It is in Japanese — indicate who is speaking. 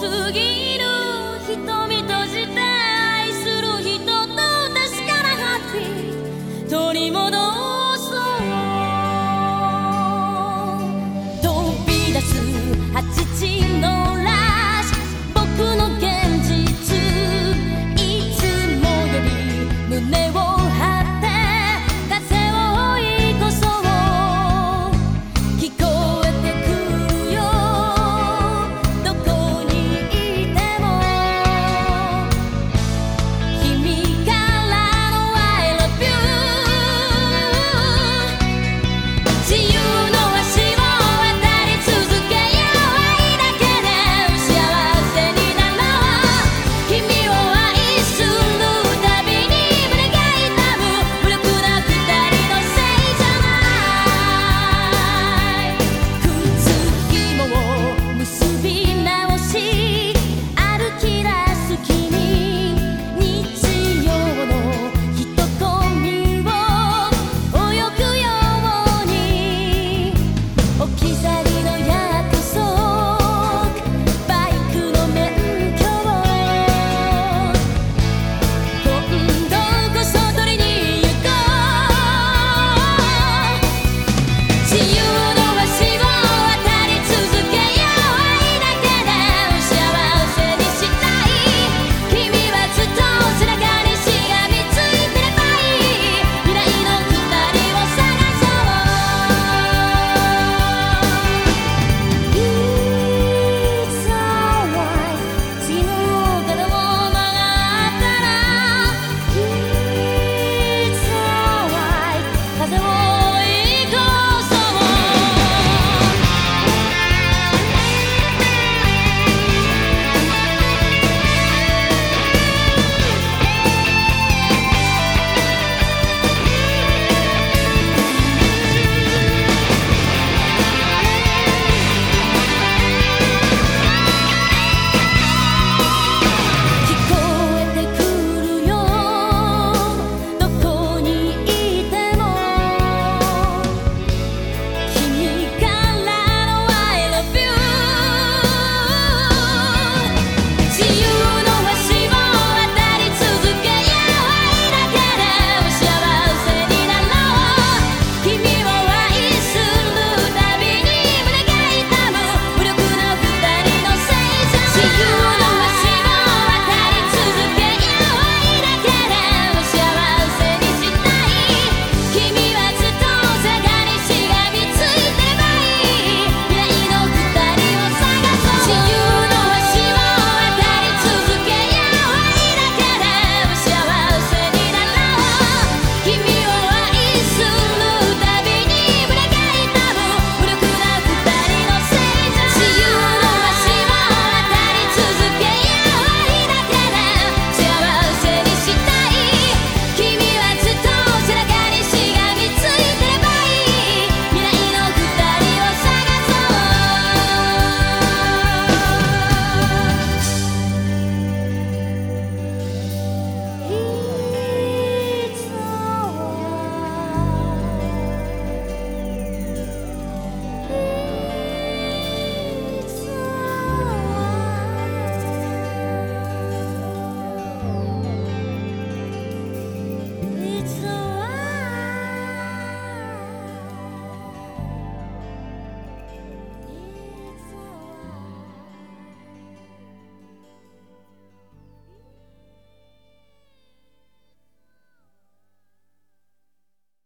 Speaker 1: 過ぎる瞳